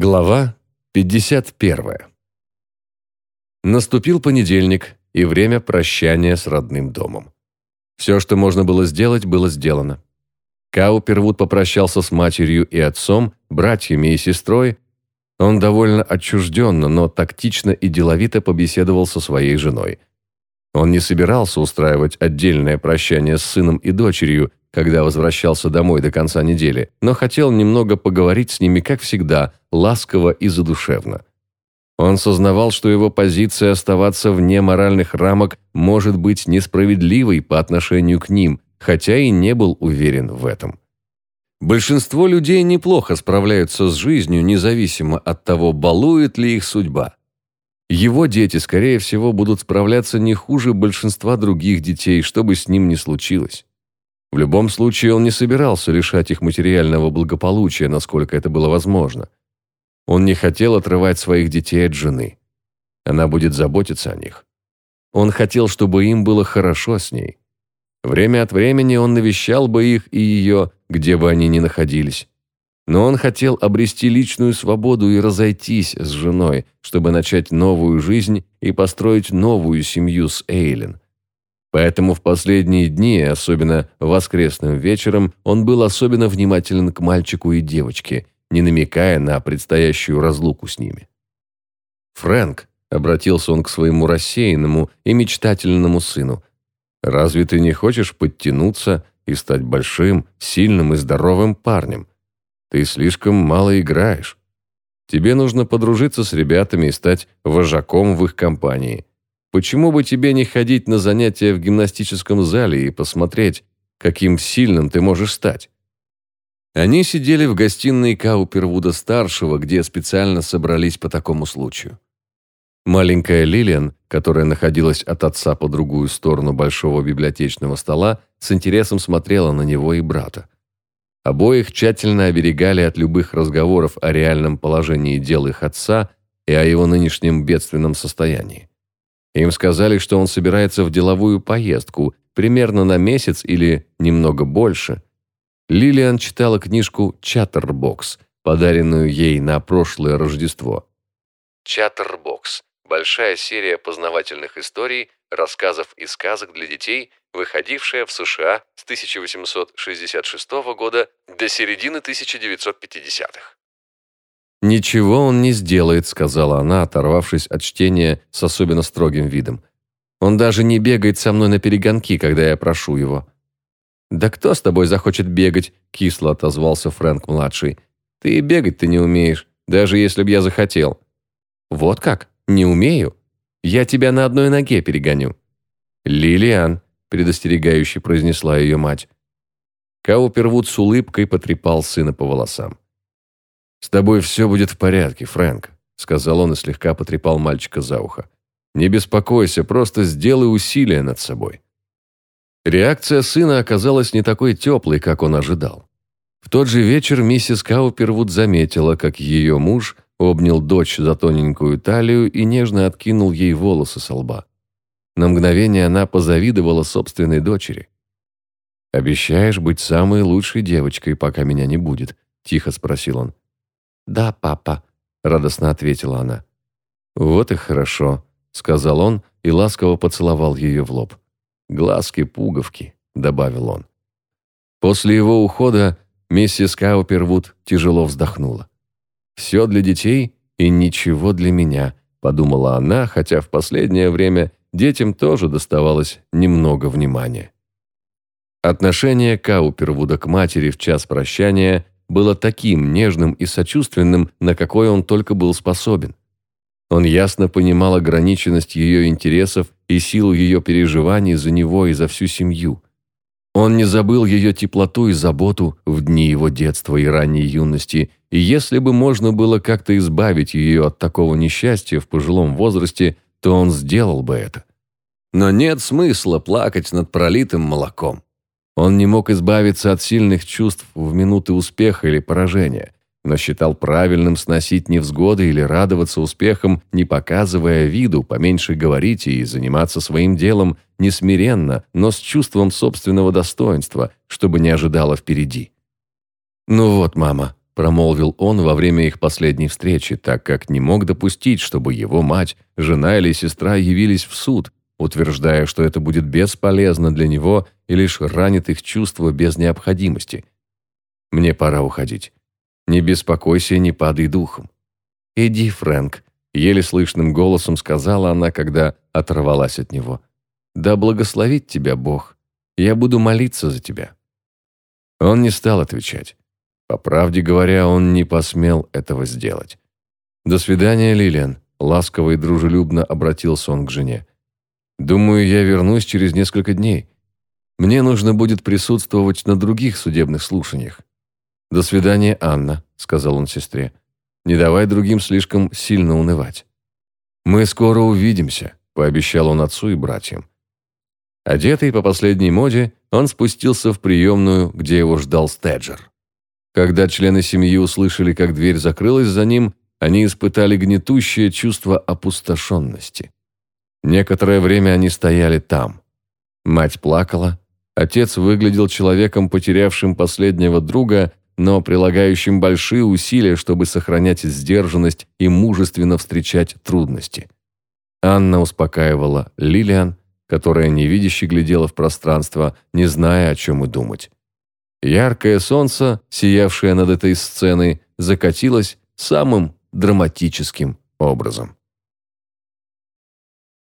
Глава 51. Наступил понедельник и время прощания с родным домом. Все, что можно было сделать, было сделано. Каупервуд попрощался с матерью и отцом, братьями и сестрой. Он довольно отчужденно, но тактично и деловито побеседовал со своей женой. Он не собирался устраивать отдельное прощание с сыном и дочерью, когда возвращался домой до конца недели, но хотел немного поговорить с ними, как всегда, ласково и задушевно. Он сознавал, что его позиция оставаться вне моральных рамок может быть несправедливой по отношению к ним, хотя и не был уверен в этом. Большинство людей неплохо справляются с жизнью, независимо от того, балует ли их судьба. Его дети, скорее всего, будут справляться не хуже большинства других детей, что бы с ним ни случилось. В любом случае он не собирался лишать их материального благополучия, насколько это было возможно. Он не хотел отрывать своих детей от жены. Она будет заботиться о них. Он хотел, чтобы им было хорошо с ней. Время от времени он навещал бы их и ее, где бы они ни находились. Но он хотел обрести личную свободу и разойтись с женой, чтобы начать новую жизнь и построить новую семью с Эйлен – Поэтому в последние дни, особенно воскресным вечером, он был особенно внимателен к мальчику и девочке, не намекая на предстоящую разлуку с ними. «Фрэнк», — обратился он к своему рассеянному и мечтательному сыну, «разве ты не хочешь подтянуться и стать большим, сильным и здоровым парнем? Ты слишком мало играешь. Тебе нужно подружиться с ребятами и стать вожаком в их компании. Почему бы тебе не ходить на занятия в гимнастическом зале и посмотреть, каким сильным ты можешь стать? Они сидели в гостиной Каупервуда-старшего, где специально собрались по такому случаю. Маленькая Лилиан, которая находилась от отца по другую сторону большого библиотечного стола, с интересом смотрела на него и брата. Обоих тщательно оберегали от любых разговоров о реальном положении дел их отца и о его нынешнем бедственном состоянии. Им сказали, что он собирается в деловую поездку, примерно на месяц или немного больше. Лилиан читала книжку «Чаттербокс», подаренную ей на прошлое Рождество. «Чаттербокс» – большая серия познавательных историй, рассказов и сказок для детей, выходившая в США с 1866 года до середины 1950-х. «Ничего он не сделает», — сказала она, оторвавшись от чтения с особенно строгим видом. «Он даже не бегает со мной на перегонки, когда я прошу его». «Да кто с тобой захочет бегать?» — кисло отозвался Фрэнк-младший. «Ты и бегать-то не умеешь, даже если б я захотел». «Вот как? Не умею? Я тебя на одной ноге перегоню». «Лилиан», — предостерегающе произнесла ее мать. Каупервуд с улыбкой потрепал сына по волосам. «С тобой все будет в порядке, Фрэнк», — сказал он и слегка потрепал мальчика за ухо. «Не беспокойся, просто сделай усилия над собой». Реакция сына оказалась не такой теплой, как он ожидал. В тот же вечер миссис Каупервуд заметила, как ее муж обнял дочь за тоненькую талию и нежно откинул ей волосы со лба. На мгновение она позавидовала собственной дочери. «Обещаешь быть самой лучшей девочкой, пока меня не будет?» – тихо спросил он. «Да, папа», — радостно ответила она. «Вот и хорошо», — сказал он и ласково поцеловал ее в лоб. «Глазки-пуговки», — добавил он. После его ухода миссис Каупервуд тяжело вздохнула. «Все для детей и ничего для меня», — подумала она, хотя в последнее время детям тоже доставалось немного внимания. Отношение Каупервуда к матери в час прощания было таким нежным и сочувственным, на какой он только был способен. Он ясно понимал ограниченность ее интересов и силу ее переживаний за него и за всю семью. Он не забыл ее теплоту и заботу в дни его детства и ранней юности, и если бы можно было как-то избавить ее от такого несчастья в пожилом возрасте, то он сделал бы это. Но нет смысла плакать над пролитым молоком. Он не мог избавиться от сильных чувств в минуты успеха или поражения, но считал правильным сносить невзгоды или радоваться успехам, не показывая виду, поменьше говорить и заниматься своим делом не смиренно, но с чувством собственного достоинства, чтобы не ожидало впереди. «Ну вот, мама», – промолвил он во время их последней встречи, так как не мог допустить, чтобы его мать, жена или сестра явились в суд, утверждая, что это будет бесполезно для него и лишь ранит их чувства без необходимости. «Мне пора уходить. Не беспокойся, не падай духом». «Иди, Фрэнк», — еле слышным голосом сказала она, когда оторвалась от него. «Да благословит тебя Бог. Я буду молиться за тебя». Он не стал отвечать. По правде говоря, он не посмел этого сделать. «До свидания, Лилиан», — ласково и дружелюбно обратился он к жене. «Думаю, я вернусь через несколько дней. Мне нужно будет присутствовать на других судебных слушаниях». «До свидания, Анна», — сказал он сестре. «Не давай другим слишком сильно унывать». «Мы скоро увидимся», — пообещал он отцу и братьям. Одетый по последней моде, он спустился в приемную, где его ждал Стеджер. Когда члены семьи услышали, как дверь закрылась за ним, они испытали гнетущее чувство опустошенности. Некоторое время они стояли там. Мать плакала, отец выглядел человеком, потерявшим последнего друга, но прилагающим большие усилия, чтобы сохранять сдержанность и мужественно встречать трудности. Анна успокаивала Лилиан, которая невидяще глядела в пространство, не зная, о чем и думать. Яркое солнце, сиявшее над этой сценой, закатилось самым драматическим образом.